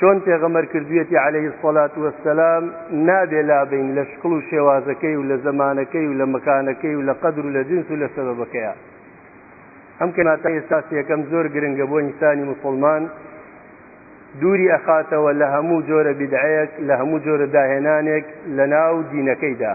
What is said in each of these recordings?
چۆن پێغەمەر کردویەتی عليه الصلاة والسلام نابێ لابین لە شکڵ و شێوازەکەی و لە زمانەکەی و لە مەکانەکەی و لە قەدر و لە جنس و لە سەبەکەیە ئەم کەناتە ئێستاس یەکەم زۆر گرنگە بۆ ئینسانی مسلمان دووری ئەخاتەوە لە هەموو جۆرە بدعەیەک لە هەموو جۆرە داهێنانێک لە ناو دینەکەیدا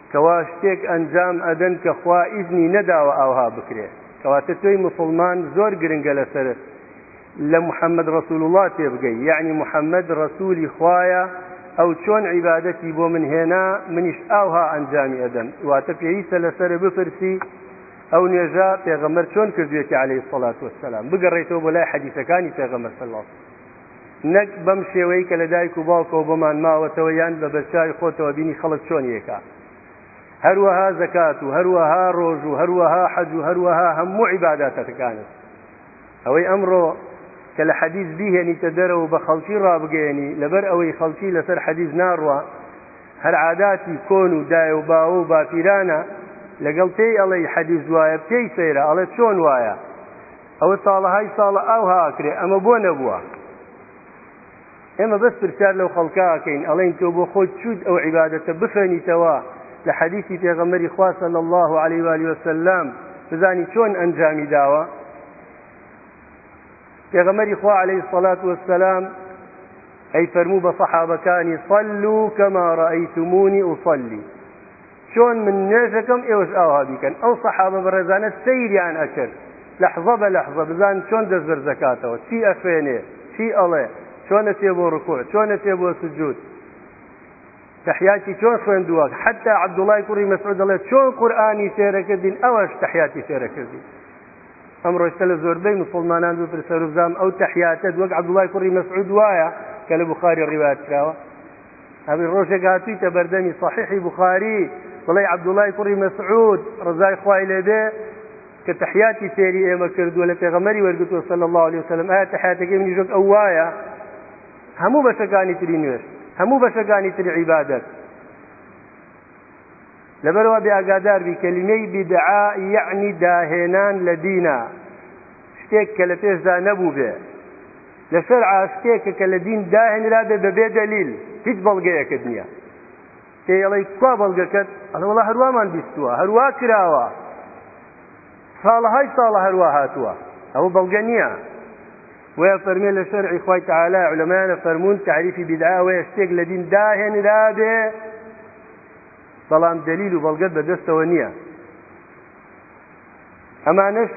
کوا شتێک ئەنجام ئەدەن کە خوا ئیزنی نەداوە ئاوها بکرێ کەواتە تۆی مسلمان زۆر گرنگە لەسەرت لە محەممەد ڕسول وڵا تێبگەی یعنی محەممەد ڕسوولی خوایە ئەو چۆن عیباەتی بۆ من هێنا منیش ئاوها ئەنجامی ئەدەم واتە پێویستە لەسەر بپرسی ئەو نوێژە پێغەمەر چۆن کردوێتی عليه سڵات وسلام بگەڕێتەوە بۆ لای حەدیثەکانی پێغەمەر سەلات نەک بەم شێوەی کە لە دایک و باوکەوە بۆمان ماوەتەوە یان بە بەرچاوی خۆتەوە بینی خەڵک چۆن یەکە هەروەها زەکات و هەروەها ڕۆژ و هەروەها حەج و هەروەها هەموو عیباداتەکانت ئەوەی ئەمڕۆ کە لە حەدیز بیهێنیتە دەرەوە بە خەڵکی ڕابگەێنی لەبەر ئەوەی خەڵکی لەسەر حەدیز ناڕوە هەر عاداتی کۆن و دای و باوە و باپیرانە لەگەڵ پێی ئەڵەی حەدیز وایە پێی سەیرە ئەڵێ چۆن وایە ئەوە ساڵەهای ساڵە ئاوها ئەکرێ ئەمە بۆ نەبووە ئێمە بەس پرسیار لەو خەڵکاکەین ئەڵێن تۆ بۆ خۆت چوت ئەو عیباەتە بخوێنیتەوە لە حەدیثی پێغەمەری خواسە لە الله عليه وآله وسلم بزانی چۆن ئەنجامی داوە پێغەمەری خوا عليه سەلات وسلام ئەی فەرموو بە سەحابەکانی صلوا كما رأيتموني أصلي چۆن من نوێژەکەم ئێوەش ئاوا بیکەن ئەو سەحابە بەڕێزانە سەیریان ئەکرد لەحظە بە لەحظە بزان چۆن دەست بەرز دەکاتەوە چی ئەخوێنێ چی ئەڵێ چۆنە تێ بۆ ڕکوع چۆنە تێ بۆ سجود تحیاتی چۆن خوێندووە حتا عبدوڵای کوڕی مەسعود دەڵێ چۆن قورآانی سێرەکردین ئەوەش تحیاتی سێرەکردین ئەم ڕۆشتە لە زۆربەی مسلمانان دوو پرسەرزام ئەو تحیاتت وەک عبدوڵای کوڕی مەسعود وایە کە لە بخاری ڕیوات کراوە ئەبێ ڕۆژێک هاتوویتە بەردەمی صحیحی بخاری بڵێ عەبدوڵای کوڕی مەسعود ڕزای خوای لێبێ کە تحیاتی فێری ئێمە کردووە لە پێغەمەری وەرگتووە صلی الله عليه وسلم ئایا تحیاتەکەی منی ژۆک ئەو وایە هەموو بەشەکانی تری نوێش هەموو بەشەکانی تری عیبادەت لەبەروا بێ ئاگادار بی کەلیمەی بیدعە یەعنی داهێنان لە دینە شتێک کە لە پێشدا نەبوو بێ لە شەر ئاشتێکە کە لە دین داهێنرا بێ بەبێ دەلیل هیچ بەڵگەیەکت نییە پێڵی کوا بەڵگەکەت ئەڵەوەڵە هەروامان بیستووە هەروا کراوە ساڵەهای ساڵە هەروە هاتووە ئەوە بەڵگە نییە وە فەرمێ لە شەرعی خی تعالا علەمانە فەرمونون تعریفی بداوەیە شتێک لە دین داهێنرابێ بەڵام دەلیل و بەڵگەت بە دەستەوە نییە ئەمانش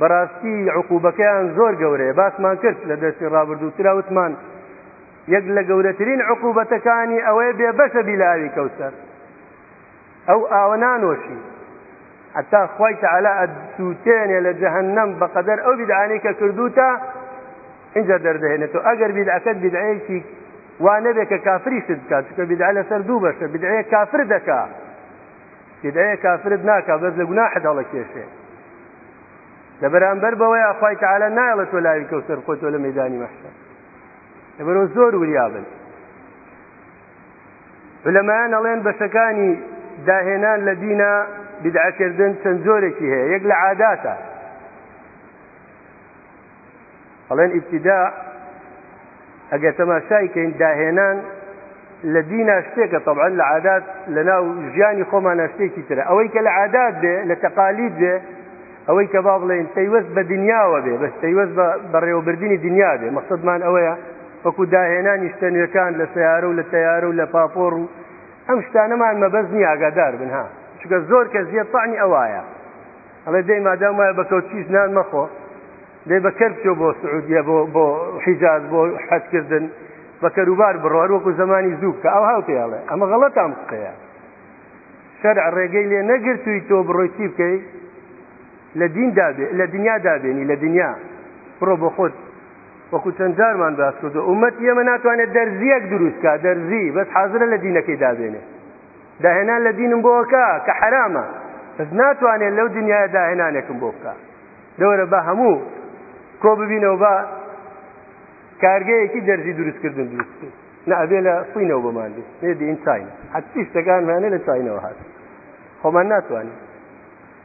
بەڕاستی عقوبەکەیان زۆر گەورەیە باسمان کرد لە دەستی ڕابردوو تراوتمان یەک لە گەورەترین عقوبەتەکانی ئەوەیە بێ بەشە بی لە ئاوی کەوسەر ئەو ئاوە نانۆشی حتا خی تعالا ئەسووتێنێ لە جەهنم بەقەدەر ئەو بدعانەی کە کردوتە ئینجا دەردەهێنێتەوە ئەگەر بیدعەکەت بیدعەیەکی وا نەبێت کە کافریشت بکات چکە بیدعە لەسەر دوو بەشە بیدعەیە کافر دەکا بیدعەیە کافرت ناکا بەس لە گوناحت هەڵەکێشێ لە بەرامبەر بەوەی ئاخوای تعالی نایڵێت تۆ لاوی کەوسەر خۆی تۆ لە مەدانی مەحشە لەبەرەوە زۆر وریابن لەمایان ئەڵێن بەشەکانی داهێنان لە دینە بدعکردن چەند جۆرێکی هەیە یەک لە عاداتە ئەڵێن ئیبتیدا ئەگەر تەماشای کەین داهێنان لە دینا شتێکە طبعا لە عادات لە ناو ژیانی خۆمان شتێکی ترە ئەوەی کە لە عادات بێ لە تەقالید بێ ئەوەی کە با بڵێن پەیوەست بە دنیاوە بێ بەس پەیوەست بە بەڕێوەبردننی دنیا بێ مەقصدمان ئەوەیە وەکو داهێنانی شتە نوێەکان لە سیارە و لە تیارە و لە پاپۆڕ و ئەم شتانەمان مەبەز نیە ئاگادار بنها چکە زۆر کە زیە پانی ئەوایە ئەڵێ دەی مادام وایە بە کەوت چیز نان مەخۆ دەی بە کەر بچۆ بۆ سعودیە بۆ بۆ حیجاز بۆ حەجکردن بە کەروبار بڕۆ هەر وەکو زمانی زوو بکە ئەو هاو پێڵێ ئەمە غەڵەتام قسەیە شەرع ڕێگەی لێ نەگرتووی تۆ بڕۆی چی بکەی لە دین دابێ لە دنیا دابێنی لە دنیا بڕۆ بۆ خۆت وەکو چەند جارمان باس کردو ئومەت ئێمە ناتوانێت دەرزیەک دروستکە دەرزی بەس حاضرە لە دینەکەی دابێنێ داهێنان لە دینم بۆ کە کە حەرامە بەس ناتوانێت لەو دنیاە داهێنانێکم بۆ بکە دەوەرە بە هەموو کۆ ببینەوە بە کارگەیەکی دەرزی دروستکردن دروست بکەین نەبێ لە سینەوە بەمان بێت نێدین چین حتی شتەکانمانە لە چینەوە هات خۆمان ناتوانین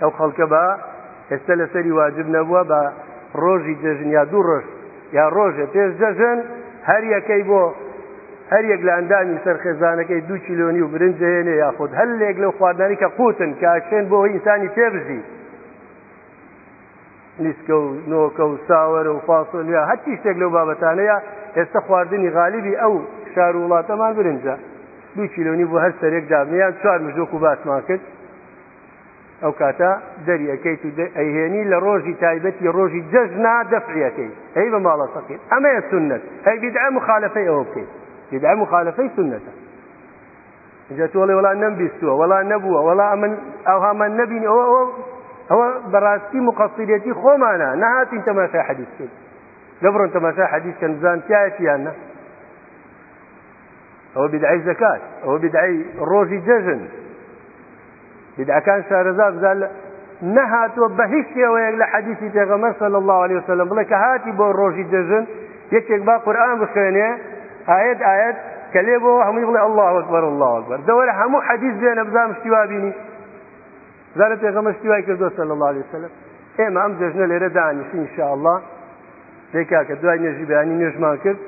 ئەو خەڵکە بە ئێستا لەسەری واجب نەبووە بە ڕۆژی جەژن یا دوو ڕۆژ یا ڕۆژێ پێش جەژن هەر یەکەی بۆ هەر یەک لە ئەندامی سەر خێزانەکەی دو کیلۆنی و برنجێنێ یاخود هەر لێک لەو خواردانی کە قوتن کاکشێن بۆ ئینسانی پێبژی نیسکە و نۆکە و ساوەرە و فاسۆلیا هەرچی شتێک لەو بابەتانەیە ئێستا خواردنی غالیبی ئەو شار و وڵاتەمان برنجە دو کیلۆنی بۆ هەر سەرێک دابنیان چوار مژۆک و باسمان کرد ئەو کاتە دەری ئەەکەیت و ئەیهێنی لە ڕۆژی تایبەتی ڕۆژی جەژنا دەفعەکەی هەی بە ماڵە سەقیت ئەمەیە سنت هەی بدع مخالفەی ئەوە بکەیت بدع مخالفەی سنتە جا تۆڵێ وڵا نەم بیستووە وڵا نەبووە وڵا ئەمن ئەوهامان نەبین ئەوە ئەوە ئەوە بەڕاستی مقصیرەتی خۆمانە نەهاتین تەماشای حەدیثکەین لە بڕۆن تەماشای حەدیثکەن بزان تایەتیان نە ئەوە بدعی زەکات ئەوە بدعی ڕۆژی جەژن بدعەکان شارەزا بزان نەهاتوە بە هیچ شێوەیەک لە حەدیثی پێغەمەر صلی الله عليه وسلم بڵێ کە هاتی بۆ ڕۆژی جەژن یەکێک با قورآن بخوێنێ ئاەت ئاەت کە لێ بۆ هەمووی بڵێ الله وەکبەر الله وەکبەر دەوەرە هەموو حەدیث بێنە بزانم شتیوا بینی زارە پێغەمە شتی وای کردو سەل الله عليه وسلم ئێمە ئەم جەژنە لێرە دانیشی انشاءله دێکاکە دوای نێژی بەیانی نوێژمان کرد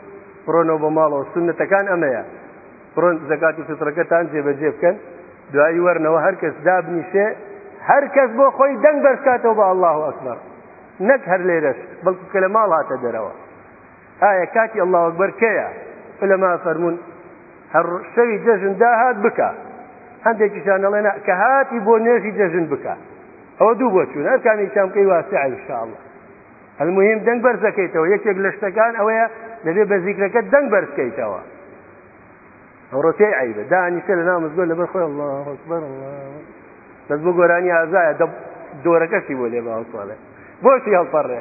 بڕۆنەوە بە ماڵەوە سنتەکان ئەمەیە بڕۆن زەکاتی فطرەکەتان جێبەجێ بکەن دوایی وەرنەوە هەر کەس دابنیشێ هەر کەس بۆ خۆی دەنگ بەرکاتەوە بە الله ئەکبەر نەک هەر لێرەش بەڵکو کە لە ماڵ هاتە دەرەوە ئایا کاتی اللە اکبر کەیە علەما فەرمون هەر شەوی جەژن داهات بکە هەندێکیشان دەڵێن کە هاتی بۆ نوێژی جەژن بکە ئەوە دوو بۆ چوون ئەرکانی چام بکەی واسع ان شاء الله المهم دەنگ بەرز دەکەیتەوە یەکێک لە شتەکان ئەوەیە دەبێ بە زیکرەکە دەنگ بەرز بکەیتەوە ئەوڕۆ پێی عیبە دانیشە لە نامزگۆ لەبەر خۆی الله اکبر الله بەس بۆ گۆرانی ئازایە دۆرەکەشی بۆ لێ باوەڵێ بۆشی هەڵپەڕێ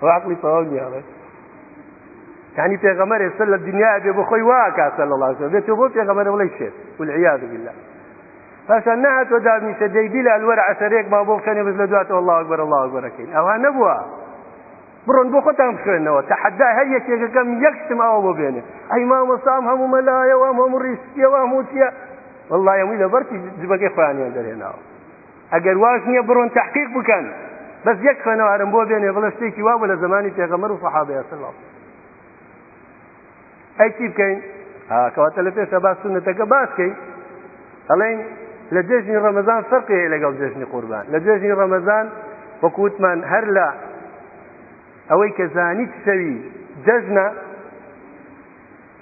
ئەو عقلی تەواو نییە بەس یعنی پێغەمەر ئێستا لە دنیا بێ بۆ خۆی وا کاسە لە ڵاز بێت تۆ بۆ پێغەمەرە بڵی شێت والعیاذ بالله پاشان نهاتۆ دابنیشە دەی بیلا الوەر عەشەرێک ما بۆ بخەنێ بس لە دواتەوە الله ئەکبەر الله ئەکبەرەکەین ئەوە نەبووە بڕۆن بۆ خۆتان بخوێنەوە تەحەدا هەر یەکێکەکەم یەک شتم ئەوە بۆ بێنێ ئەی مامۆسام هەموو مەلایەوە هەموو ڕیشتیەوە هەموو چیە والله هەمووی لەبەرتی جبەکەی خۆیانیان دەرێناوە ئەگەر واش نییە بڕۆن تحقیق بکەن بەس یەک خوێنەوارم بۆ بێنێ بڵێ شتێکی وا بوو لە زمانی پێغەمەر و سەحابەیە سەلام ئەی چی بکەین کەواتە لە پێشە باس سونەتەکە باسکەین ئەڵێن لە جێژنی ڕەمەزان فەرقی هەیە لەگەڵ جێژنی قوربان لە جێژنی ڕەمەزان وەکووتمان هەر لە ئەوەی کە زانیت شەوی جەژنە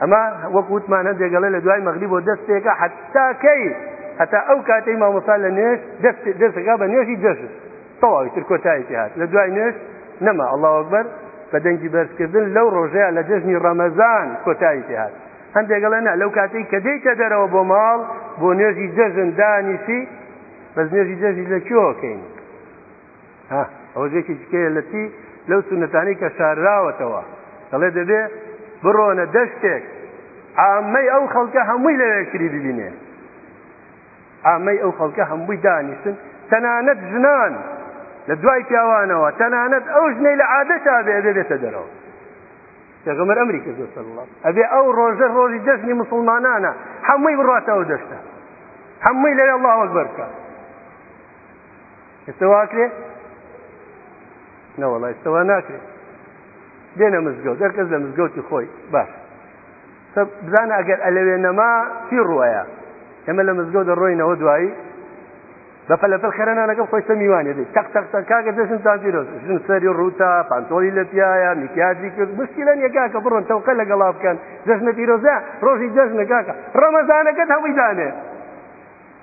ئەمە وەک وتمان هەندێک گەڵێ لە دوای مەغری بۆ دەستێکە حتاکەی هەتا ئەو کاتەی مامۆسا لە نوێش دەستەکە بە نوێژی جەژن تەواوی تر کۆتایەکی هات لە دوای نوێش نەما ئەڵا وەکبەر بە دەنگی بەرزکردن لەو ڕۆژەیە لە جەژنی ڕەمەزان کۆتایەکی هات هەندێکگەڵە نە لەو کاتەی کە دەیتە دەرەوە بۆ ماڵ بۆ نوێژی جەژن دانیشی بەس نوێژی جەژی لە کیۆکەین ها ئەوەش یەکی دیکەیە لە چی لەو سونەتانەی کە شارراوەتەوە دەڵێ دەبێ بڕۆنە دەشتێک ئامەی ئەو خەڵکە هەمووی لەوێ کری ببینێ ئامەی ئەو خەڵکە هەمووی دانیشتن تەنانەت ژنان لە دوای پیاوانەوە تەنانەت ئەو ژنەی لە عادەتا بێ ئەبێ بێتە دەرەوە پێغەمەر ئەمری کرد سەڵڵات ئەبێ ئەو ڕۆژە ڕۆژی جەژنی مسلمانانە هەمووی بڕاتەوە دەشتە هەمووی لەوێ الله وەک بەرکە ئێستا واکرێ نەوەڵای ئێستاوا ناکرێت دێنە مزگەوت دەر کەس لە مزگەوتی خۆی باش بزانە ئەگەر ئەلەوێ نەما چی ڕوایە ئێمە لە مزگەوت دەڕۆینەوە دوایی بە پەلەپەل خەرەنانەکەم خۆی سەمیوانێ دێت تەق تەق تەق کاگە دەشن تا پیرۆز ژن سەری ڕووتا پانتۆڵی لە پیاە میکیاجی کرد مشکیلەن یەکاکە بڕۆن تەوقە لەگەڵا بکەن جەژنە پیرۆزە ڕۆژی جەژنە کاکە ڕەمەزانەکەت هەمووی دانێ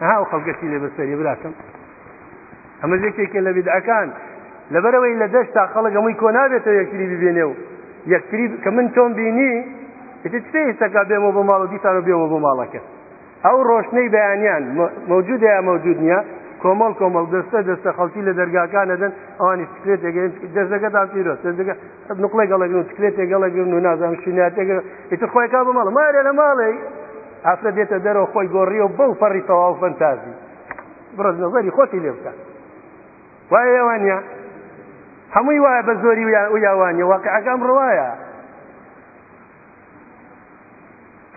ها ئەو خەڵگەشی لێ بەسەری براکەم ئەمە یەکێکە لە بدعەکان لەبەرەوەی لە دەشت تا خەڵک هەمووی کۆ نابێتەوە یەکتری ببێنێ و یەکتری کە من تۆم بینی ئیتر چ ئێستاکە بێمەوە بۆ ماڵ و دیسانەوە بێمەوە بۆ ماڵەکە ئەو ڕۆشنەی بەیانیان مەوجود یا مەوجود نییە کۆمەڵ کۆمەڵ دەستە دەستە خەڵکی لە دەرگاکانەدەن ئەوانی سکرێتێکگە دەستەکە تا پیرۆ دەستەکە نقڵی گەڵێکن و سکرێتێک گەڵێکن و نازانم شیناتێک ئیتر خۆیکا بە ماڵ مارێ لە ماڵێ ئافرەت دێتە دەرەوە خۆی گۆڕیەوە بەو پەڕی تەواو فەنتازی بڕز نەزەری خۆتی لێ بکە وایە وانە هەمووی وایە بە زۆری و یاوانە واقعەکەم ڕواایە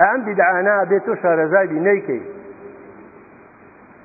ئەم بیدعانا بێت تۆ شارەزابی نەیکەی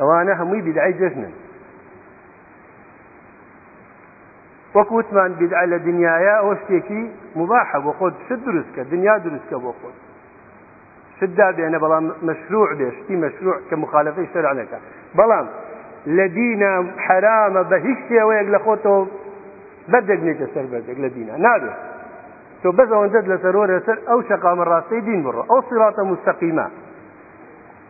ئەوانە هەمووی بدعی جەژنن وەک وتمان بدع لە دنیاە ئەو شتێکی مباحە بۆ خۆت شت دروستکە دنیا دروستکە بۆ خۆت شتدا بێنە بەڵام مەشروع بێ شتی مەشروع کە مخالفەی شەرعنەکە بەڵام لە دینە حرامە بە هیچ شێوەیەک لە خۆتەوە بەردێک نیتە سەر بەردێک لە دینە نابێت تۆ بەز ئەوەندەت لەسەرۆرە سەر ئەو شەقامە ڕاستەی دین بڕۆ ئەو سیڕاتە مستەقیمە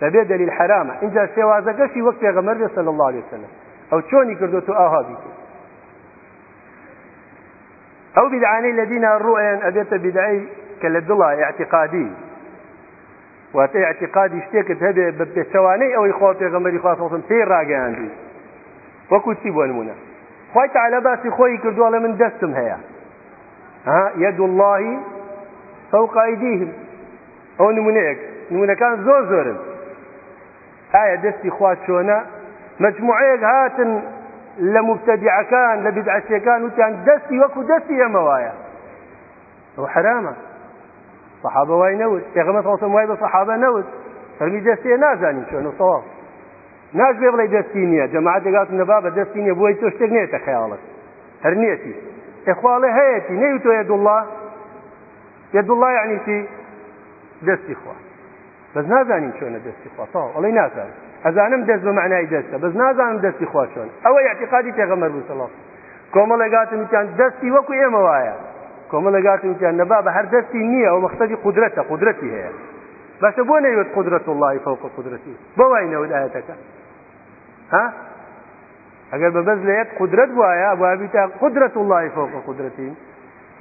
بەبێ دەلیل حەرامە ئینجا شێوازەکەشی وەک پێغەمەر بێ صلی الله علیه وسلم ئەو چۆنی کردو تو ئاها بیکرد ئەو بدعانەی لە دینا ڕوئێن ئەبێتە بدعی کە لە دڵە اعتقادی واتە اعتقادی شتێکت هەبێ بە پێچەوانەی ئەوەی خوا پێغەمەری خواستم پێی ڕاگەیاندی وەکو چی بۆ نمونە خی تعالە باسی خۆی کردووە لە من دەستم هەیە ها یەد اللهی فوق ئایدیهم ئەوە نمونەیەک نمونەکان زۆر زۆرن ئایا دەستی خوا چۆنە مجموعەیەک هاتن لە مبتدعەکان لە بدعەچیەکان وتیان دەستی وەکو دەستی ئەمە وایە ئەو حرامە صحابە وای نەوت پێغەمە فڵسم وای بە صحابە نەوت فەرمی دەستێ نازانین چۆن و سەواڵ ناش بێ بڵێ دەستی نییە جەماعات دەگات نەبا بە دەستی نیە بۆی تۆ شتێک نێتە خەیاڵت هەر نیەتی ئەخواڵێ هەیەتی نەیوتۆیە دوڵڵە یەدوڵڵا یەعنی چی؟ دەستی خوا بەس نازانین چۆنە دەستی خوا تاو ئەڵی نازانم ئەزانم دەست بە معنای دەستە بەس نازانم دەستی خوا چۆن ئەوە یاعتیقادی پێغەمەر بوو سەڵاو کۆمەڵێگاتن وتیان دەستی وەکو ئێمە وایە کۆمەڵێگاتن وتیان نەبا بە هەر دەستی نییە ئەو مەخسەدی قدرەتە قدرەتی هەیە باشە بۆ نەیوت قدرەت وڵی فەوق قدرەتی بۆ وای نەوت ئاەتەکە ها ئەگەر بە بەز لە یەک قدرەت وایە بابیتە قدرەت وڵی فەوق قدرەتی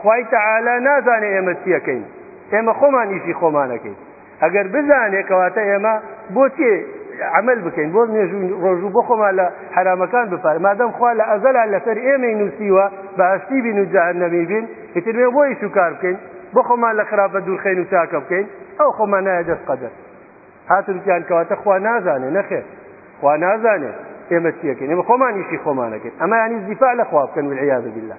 خوای تەعالا نازانێ ئێمە چیەکەین ئێمە خۆمان ئیشی خۆمانەکەین ئەگەر بزانێ کەواتە ئێمە بۆچێ عمل بکەین بۆ نێژوو ڕۆژوو بۆ خۆمان لە حرامەکان بپار مادەم خوا لە ئەزەلا لەسەر ئێمەی نووسیوە بەهشتی بین و جەهنەمی بین ئیتر مێ بۆ ئیش و کار بکەین بۆ خۆمان لە خراپە دوورخین و چاکە بکەین ئەو خۆمان نایە دەست قەدەر هاتونکیان کەواتە خوا نازانێ نەخێر خوا نازانێ ئێمە چیەکەین ئێمە خۆمان ئیشی خۆمانەکەین ئەمە ینی زیفا لە خوا بکەن والعیاذ بالله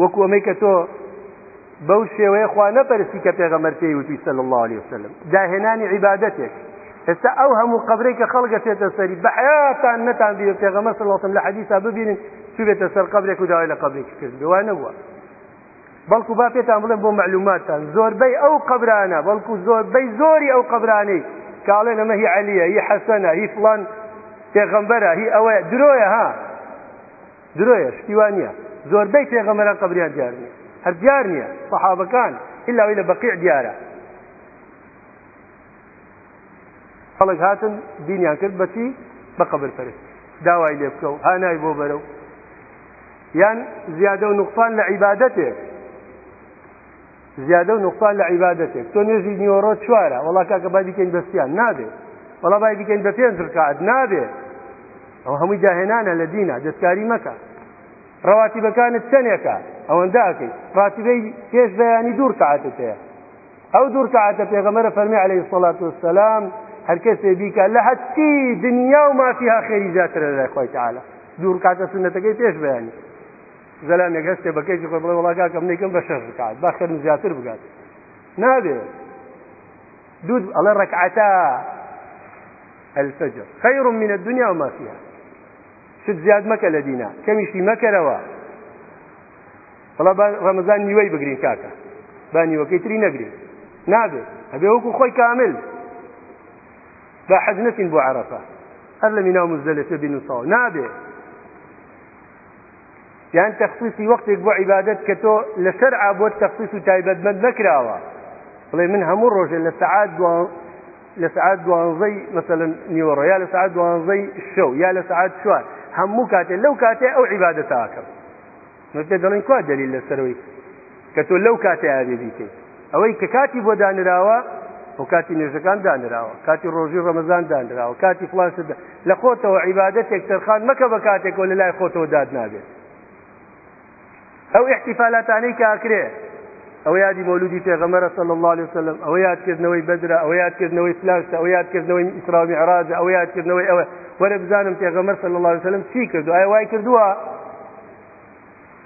وەکو ئەمەی کە تۆ بەو شێوەیە خوا نەپەرستی کە پێغەمەر پێی وتی صلی الله عليه وسلم داهێنانی عیبادەتێک ئێستا ئەو هەموو قبرەی کە خەڵگە چێتە سەری بەحیاتان نەتان بێ پێغەمە سڵاتم لە حەدیسا ببینن چوبێتە سەر قبرێک و داوای لە قبرێکی کرد بێوای نەبووە بەڵکو با پێتان بڵێن بۆ معلوماتتان زۆربەی ئەو قبرانە بەڵکو زۆربەی زۆری ئەو قبرانەی کاڵێ لەمە هی عەلیە هی حەسەنە هی فلان پێغەمبەرە هی ئەوەیە درۆیە ها درۆیە شتی وا نیە زۆربەی پێغەمبەران قەبریان دیار نیە هەر دیار نیە سەحابەکان ئللا وی لە بەقیع دیارە خەڵک هاتن دینیان کرد بەچی بە قەبر پەرست داوای لێ بکە و هانای بۆ بەرە و یان زیادە و نقصان لە عیباەتێک زیادە و نوقسان لە عیبادەتێک تۆ نوێژی نیۆڕۆ چوارە وڵا کاکە با بیکەین بەسیان نابێ وڵا بای بیکەین بە پێنج ڕکات نابێ ئەو هەمووی داهێنانە لە دینە دەستکاری مەکە ڕەواتی بەکانت چەندێکە ئەوەندە ئەکەی ڕاتیبەی پێش بەیانی دوور کاتت هەیە ئەو دوور کاتە پێغەمەرە فەرمی عليه سڵات وسلام هەر کەسێ بیکە لە هەستی دنیا و مافیها خێری زیاترە لای خۆی تعاالە دوور کاتە سنەتەکەی پێش بەیانی زەلامێک هەستێ بە کەیفی خۆی بڵێ وەڵا کاکە من یەکەم بە شەش ڕکعات با خێرم زیاتر بگات نابێ دوود ئەڵێ ڕکعەتا الفجر خير من الدنيا وما فيها شت زیاد مەکە لە دینا کەمیشی مەکەرەوە بەڵا ڕەمەزان نیوەی بگرین کاکە با نیوەکەی تری نەگرین نابێت هەبێ وەکو خۆی کامل با حەز نەکەین بۆ عرفە هەر لە مینا و مزدەلەفێ بین و ساڵ نابێت یان تەخصیصی وەختێک بۆ عیبادەت کە تۆ لە شەرعا بۆت تەخصیص و تایبەتمەند نەکراوە بڵێ من هەموو ڕۆژێ لە سعات دوان لە سعات دوانزەی مثلەن نیوەڕۆ یا لە سعات دوانزەی شەو یا لە سعات چوار هەموو کاتێ لەو کاتێ ئەو عیبادەتاکەم نوێ دەڵێن کوا دەلیل لەسەرەوەی کە تۆ لەو کاتەیا بێ بیکەیت ئەوەی کە کاتی بۆ دانراوە و کاتی نوێژەکان دانراوە کاتی ڕۆژی ڕەمەزان دانراوە کاتی فلانشدا لە خۆتەوە عیباەتێک تەرخان مەکە بە کاتێکەوە لە لای خۆتەوە داد نابێت ئەو احتیفالاتانەی کاکرێ ئەو یادی مولودی پێغەمەرە صلی الله عليه وسلم ئەو یادکردنەوەی بەدرە ئەو یادکردنەوەی فلاشتە ئەو یادکردنەوەی ئیسرامی عراج ئەو یادکردنەوەی ئەوە وەرە بزانم پێغەمەر صلی الله عليه وسلم چی کردو ئای وای کردووە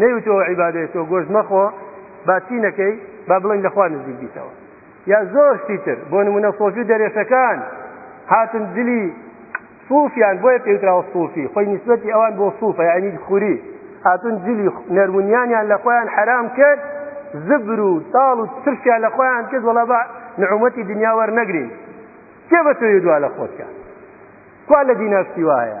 نەیوتەوە عیبادەیە تۆ گۆشت مەخۆ با چی نەکەی با بڵێن لە خوا نزیک بیتەوە یا زۆر شتی تر بۆ نمونە سۆفی و دەرێشەکان هاتن جلی صوفیان بۆیە پێوتراوە صوفی خۆی نسبەتی ئەوان بۆ صوفە یعنی خوری هاتون جلی نەرمونیانیان لە خۆیان حرام کرد زبر و تاڵ و ترشیان لە خۆیان کرد وڵا بە نعومەتی دنیا وەرنەگرین کێ بە تۆی دوا لە خۆتکە کوا لە دیناشتی وایە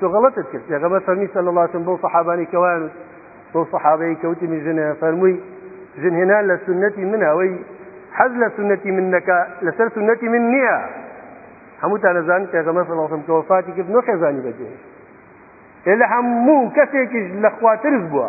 تۆ غەڵەتت کرد پێغەمبەر فەرمی صلی الله علیه و سلم بۆ صحابانی کەوان و بۆ صحابەی کەوتی من ژنە فەرمووی ژن هێنان لە سنەتی من ئەوەی حەز لە سنەتی من نەکە لەسەر سنەتی من نییە هەمووتان نەزانانی پێغەمبەر صلی الله علیه و سلم کە وفاتی کرد نۆ خێزانی بەجێهێشت لە هەموو کەسێکیش لە خواترس بووە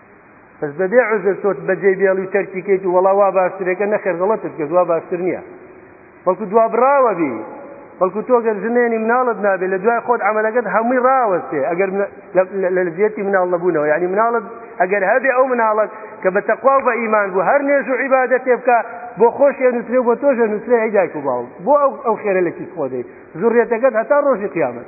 بەس بەبێ عزر تۆت بەجێ بێڵی و تەرکی کەیت و وەڵا وا باشترێکە نەخێر غڵەتت کەس وا باشتر نییە بەڵکو دوا بڕاوە بی بەڵکو تۆ گەر ژنێنی مناڵت نابێت لە دوای خۆت ئەمەلەکەت هەمووی ڕاوەستێ ئەگەر لە زیەتی مناڵ نەبوونەوە یعنی مناڵت ئەگەر هەبێ ئەو مناڵک کە بە تەخوا و بە ئیمان بوو هەر نێژ و عیباەتێ بکە بۆ خۆشیە نووسێ بۆ تۆژە نووسێ ئەی دایک و باوڵ بۆ ئەو ئەو خێرە لە کیس خۆدەی زوڕێتەکەت هەتا ڕۆژی قیامەت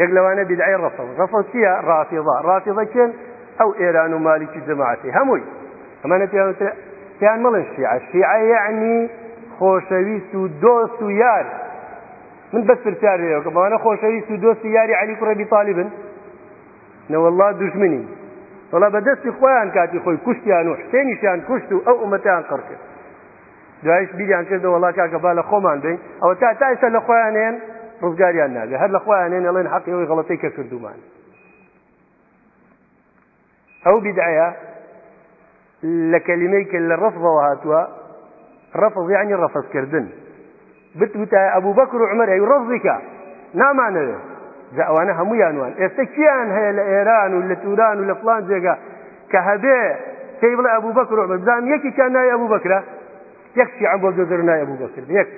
یەک لەوانە بیدعی ڕەفڵ ڕەفڵ چییە ڕافیڵە ڕافیڵە کێن ئەو ئێران و مالیکی جەماعەتی هەمووی ئەمانە پێوترە پێیان مەڵێن شیعە شیعە یعنی خۆشەویست و دۆست و یار من بەس پرسیار لێەکە بەوانە خۆشەویست و دۆستی یاری علی کوڕەبی طالبن نەوەله دژمنی وڵا بەدەستی خۆیان کاتی خۆی کوشتیان و حسێنیشیان کوشت و ئەو ئومەتیان قڕکرد دوایش بیریان کردە وڵا کاکە با لە خۆمان بین ئەوە تا تا ئێستا لە خۆیان هێن ڕزگاریان نابێ هەر لە خۆیان هێن ئەڵێن حەقیەوەی غڵەتی کە کردومان ئەو بدعەیە لە کەلیمەی کە لە ڕفەوە هاتووە ڕفەز یعنی ڕفەزکردن بت وتایە ئەبوبەکر و عمر ئەی ڕزیکە نامانەوێ جا ئەوانە هەمویان وان ئێستا کیان هەیە لە ئێران و لە توران و لە فلان جێگا کە هەبێ پێی بڵێ ئەبوبەکر و عمر بزان یەکیان نای ئەبوبەکرە یەک شیعە بۆ جۆزەر نای ئەبوبەکر یەک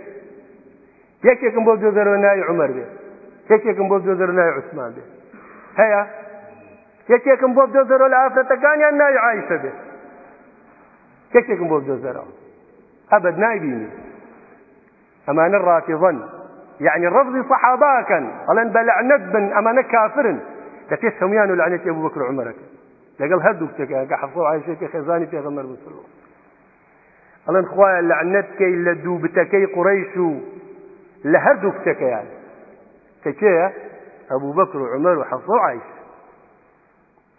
یەکێکم بۆ جۆزەرەوە نای عمر بێ یەکێکم بۆ جۆزەر نای عوسمان بێ هەیە یەکێکم بۆ جۆزەرەوە لە ئافرەتەکانیان ناوی عیسە بێ یەکێکم بۆ جۆزەرەوە ئەبەد نایبینی ئەمانە ڕافیزەن یعنی ڕەفزی سەحاباکەن ئەڵێن بە لەعنەت بن ئەمانە کافرن لە پێش هەمویان و لەعنەتی ئەبو بەکر عومەرەکە لەگەڵ هەردوو کتێکە کە حەفزە و عایشەکە خێزانی پێغەمبەر بسلو ئەڵێن خوایە لەعنەت بکەی لە دوو بتەکەی قوڕیش و لە هەردوو کتەکەیان کە کێیە ئەبو بەکر و عومەر و حەفزە و عایشە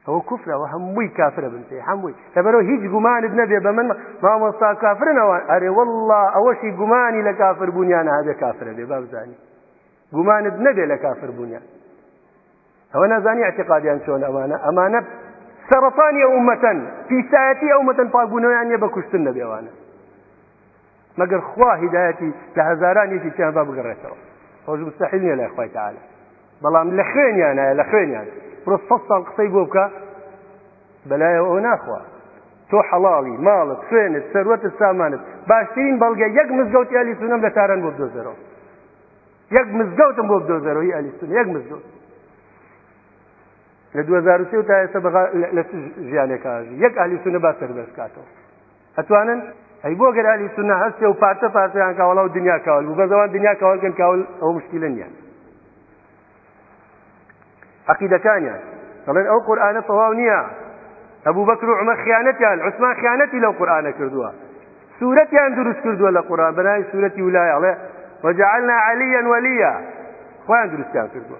ئەوە کوفرە ئەوە هەمووی کافرە بن پێ هەمووی لەبەرەوە هیچ گومانت نەبێ بە من مامۆستا کافرن ئەوان ئەرێ والله ئەوەشی گومانی لە کافر بوونیان هەبێ کافرە بێ بابزانی گومانت نەبێ لە کافر بوونیان ئەوە نازانی اعتقادیان چۆن ئەمانە ئەمانە سەرەتانی ئەومەتەن پیسایەتی ئەومەتەن پاگوونەوەیان نیە بە کوشتن نەبێوانە مەگەر خوا هیدایەتی لە هەزاران یەکی تیان با بگەڕێتەوە ئەوش مستحیل نیە لای خوای تعالی بەڵام لە خوێنیانایە لە خوێنیان بڕۆ سە ساڵ قسەی بۆ بکە بەلایەوە ئەو ناخوا تۆ حەڵاڵی ماڵت خوێنت سەروەتت سامانت باشترین بەڵگە یەک مزگەوت یالی سونەم لە تاران بۆ بدۆزەرەوە یەک مزگەوتم بۆ بدۆزەرەوەی ئەلیستون یەک مزگەوت لە 2023 تا ئێستا لە ژیانێکاژ یەک ئالیسونە با سەربەرکاتەوە ئەتوانن ئەی بۆ گەر ئەهلی سونە هەستێ و پارتە پارتیان کاوەڵا و دنیا کاول بوو بەزەوان دنیا کاولکەن کاول ئەو مشکیلە نییە عقیدەکانیان دەڵێن ئەو قورآانە تەواو نییە ئەبوو بەکر و عمە خیانەتیان عوسمان خیانەتی لەو قورآانە کردووە سوورەتیان دروست کردووە لە قورآان بەناوی سوورەتی ولایەڵێ وجعلنا عليا وليا خۆیان دروستیان کردووە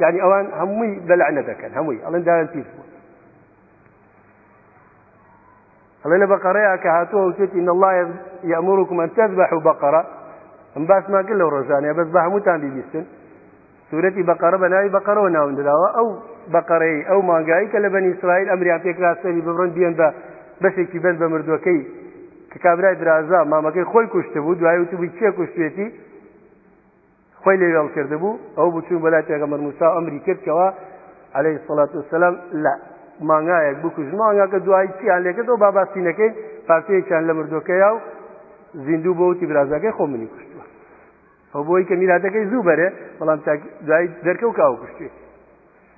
یعنی ئەوان هەمووی بەلەعنە دەکەن هەمووی ئەڵێن دایان پیس بوو ئەڵێ لە بەقەڕەیە کە هاتووە وتێتی نەڵە یامرکم ئەن تەزبح و بەقەرە ئەم باسمان کرد لەو ڕۆژانەیە بەس بە هەمووتان بیبیستن سورەتی بەقەرە بە ناوی بەقەرەوە ناون دراوە ئەو بەقەرەی ئەو مانگایی کە لە بەنی ئیسرائیل ئەمریان پێکراستەری ببڕن بیێن بە بەشێکی بەند بە مردوەکەی کە کابرای درازا مامەکەی خۆی کوشتبوو دوای وتبووی چێ کوشتێتی خۆی لێ وێڵ کردبوو ئەو بوو چوو بەلای پێغەمبەر موسی ئەمری کرد کەوا عەلەیهی سەڵات وسەلام لە مانگایەک بکوژن مانگاکە دوایی چیان لێکردەوە با باسی نەکەی پارچەیەکیان لە مردۆکەیا و زیندوو بۆ وتی برازاکەی خۆ منی کوشتووە ئەو بۆی کە میراتەکەی زوو بەرێ بەڵام دوای دەرکەوت کاوە کوشتێت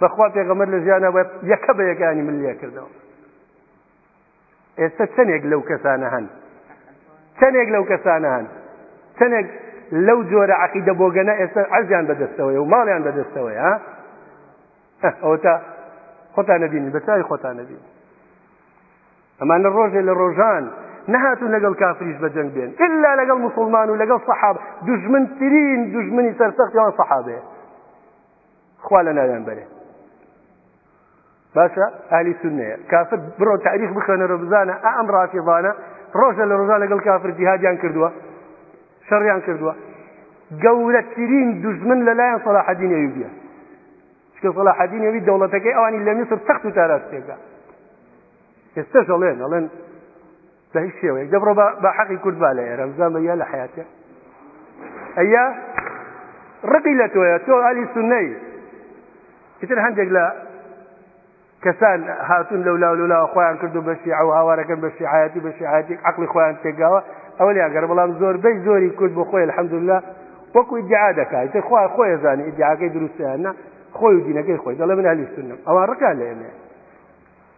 بەخوا پێغەمەر لە ژیانە بە یەکە بە یەکانی من لێ کردەوە ئێستا چەندێک لەو کەسانە هەن چەندێک لەو کەسانە هەن چەندێک لەو جۆرە عقیدە بۆگەنە ئێستا عەزیان بەدەستەوەی و ماڵیان بەدەستەوەی ها ئەوە تا خۆتان نەبینی بەچوی خۆتان نەبین ئەمانە ڕۆژێ لە ڕۆژان نەهاتون لەگەڵ کافریش بە جەنگ بێن ئللا لەگەڵ مسلمان و لەگەڵ سەحاب دژمنترین دژمنی سەرسەختیان سەحابێ خوا لە ناویان بەرێ باشە ئالی سنەیە کافر بڕۆ تاریخ بخوێنەرە بزانە ئەم ڕافیضانە ڕۆژە لە ڕۆژان لەگەڵ کافر جیهادیان کردووە شەڕیان کردووە گەورەترین دژمن لەلایەن سەلاحەدین ئەیوبیە چکە سەلاحەدین ئەوی دەوڵەتەکەی ئەوانی لە میسر تەخت و تاراستێکە ئێستەش ئەڵێن ئەڵێن بە هیچ شێوەیەک دەبڕۆ بە حەقی کورد با لە ئێرە بزانمە یا لە حیاتە ئەیا ڕقی لە تۆیە تۆ ئالی سنەی ئیتر هەندێک لە کەسان هاتون لەو لاو لەلا خۆیان کردو بەشی ئەو هاوارەکەن بە شیعاتی بە شیعاتی عقلی خۆیان تێگاوە ئەو لیاگەر بەڵام زۆربەی زۆری کورد بۆ خۆی الحەمدللا وەکو ئیدعا دەکات تر خوا خۆی زانانی ئیدعاکەی دروستیانە خۆی و دینەکەی خۆی دەڵێ من هەلی سنم ئەوان ڕکان لە ئێمێ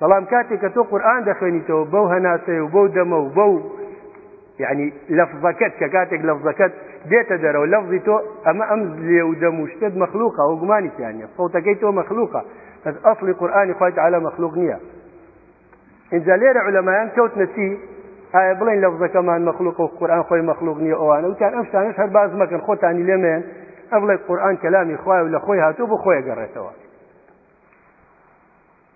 بەڵام کاتێک کە تۆ قورآن دەخوێنیتەوە بەو هەناسەیە و بەو دەمە و بەو یعنی لەفزەکەت کە کاتێک لەفزەکەت دێتە دەرەوە لەفزی تۆ ئەمە ئەم لێ و دەم و شتت مەخلوقە و گومانی تیانە سەوتەکەی تۆ مەخلوقە بەس ئەاصلی قورآانی خۆیت على مەخلوق نییە اینجا لێرە علەمایان کەوت نەچی ئایا بڵێن لەفزەکەمان مەخلوق و قورآان خۆی مەخلوق نییە ئەوانە وتان ئەم شتانش هەر باز مەکەن خۆتانی لێمێن ئەڵێ قورآان کەلامی خوای و لە خۆی هاتوو بۆ خۆی گەڕێتەوە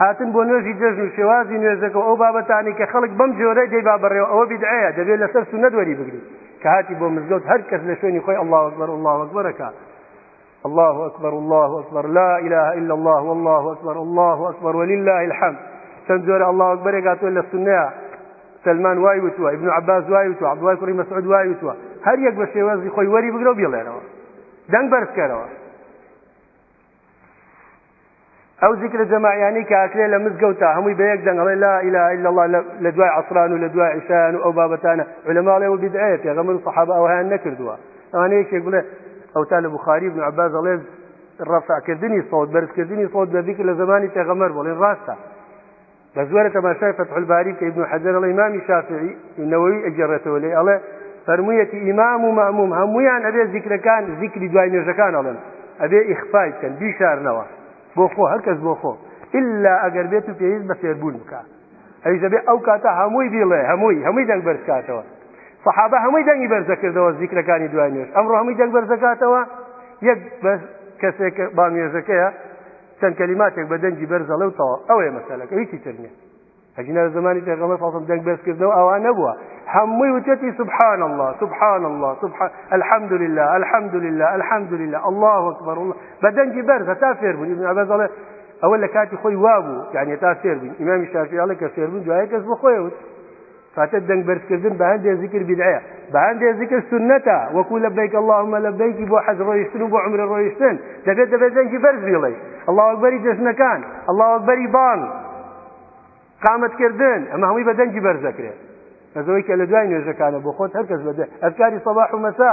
هاتن بۆ نوێژی جەژن و شێوازی نوێژەکە و ئەو بابەتانی کە خەڵک بەم جۆرەی دەی بابڕێەوە ئەوە بدعەیە دەبێت لەسەر سونەت وەری بگری کە هاتی بۆ مزگەوت هەر کەس لە شوێنی خۆی الله وەکبەر الله وەکبەرەکە الله أكبر الله أكبر لا إله إلا الله والله أكبر الله أكبر ولله الحمد چەند جۆرە الله أكبر گاتوە لە سنەیە سلمان وای وتوە ابن عباس وای وتوە عبدوای کوڕی مسعود وای وتوە هەر یەک بە شێوازی خۆی وەری بگرە و بڵێنەوە دەنگ بەرزکەرەوە ئەو زیکرە جەماعیانی کە ئەکرێ لە مزگەوتا هەمووی بە یەک دەنگ ئەڵێ لا اله الا الله لە دوای عەسران و لە دوای عیشایان و ئەو بابەتانە علەماڵێ و بدعەیە پێغەمبەر و صحابە ئەوهیان نەکردووە ئەوانە یەکێک بڵێ ئەو تا لە بخاری ابن عباس ئەڵێ ڕفعکردنی سەوت بەرزکردنی سەوت بە ذیکر لە زمانی پێغەمبەر بڵێن ڕاستە بەس وەرە تەماشای فتح الباری کە ابن حجر الله امام شافعی نەوەوی ئەگەڕێتەوە لێ ئەڵێ فەرموویەتی ئیمام و مەموم هەمویان ئەبێ زیکرەکان زیکری دوای نوێژەکان ئەڵێن ئەبێ ئیخفای بکەن بیشارنەوە بۆ خۆ هەرکەس بۆ خۆ إلا ئەگەر بێت و پێویست بە فێربوون بکە ئەویش دەبێ ئەو کاتە هەمووی بیڵێ هەمووی هەمووی دەنگ بەرزکاتەوە صحابە هەمووی دەنگی بەرزەکردەوە زیکرەکانی دوای نوێژ ئەمڕۆ هەمووی دەنگ بەرزەکاتەوە یەک بەس کەسێک بانوێژەکەیە چەند کەلیماتێک بە دەنگی بەرز ئەڵێ و تەوا ئەوەیە مەسەلەکە هیچی تر نییە ئەجینا لە زمانی پێغەمبەر صلی الله دەنگ بەرزکردنەوە ئەوە نەبووە هەمووی وتەتی سبحان الله سبحان الله سبحان الحمد لله الحمد لله الحمد لله الله اکبر الله بە دەنگی بەرز هەتا فێر بوون ابن عباس ئەڵێ ئەوە لە کاتی خۆی وابوو یعنی تا فێر بوون ئیمامی شافعی ئەڵێ کە فێر بوون دوایە کەس بۆ خۆی وت فاتە دەنگ بەرزکردن بە هەندێ زیکر بیدعەیە بە هەندێ زیکر سنەتە وەکو لە بیک اللهم لە بیکی بۆ حەج ڕۆیشتن و بۆ عمرە ڕۆیشتن دەبێت دەبێت دەنگی بەرز بیڵێ الله ئەکبەری جەژنەکان الله ئەکبەری بان قامەتکردن ئەمە هەمووی بە دەنگی بەرز دەکرێت بەزەوەی کە لە دوای نوێژەکانە بۆ خۆت هەرکەس بەدە ئەفکاری سەباح و مەسا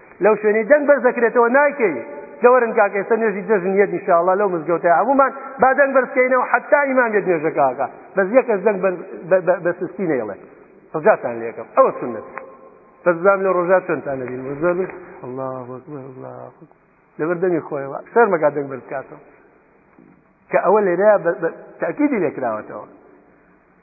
لەو شوێنەی دەنگ بەرز دەکرێتەوە نایکەی گەوەرن کاک ئێستا نوێژی جەژن یەت انشاءالله لەو مزگەوتەیە هەمومان با دەنگ بەرزکەینەوە حتا ئیمام یەت نوێژەکەکە بەس یەکەس دەنگ بە سستی نەیڵێ ڕجاتان لەکەم ئەوە سنت بەزام لە ڕۆژات چۆنتان نبین بزر الله أكبر الله أكبر لەبەر دەنگی خۆیەوە شەرمەکە دەنگ بەرزکاتەوە کە ئەوە لێرە تاکیدی لێکراوەتەوە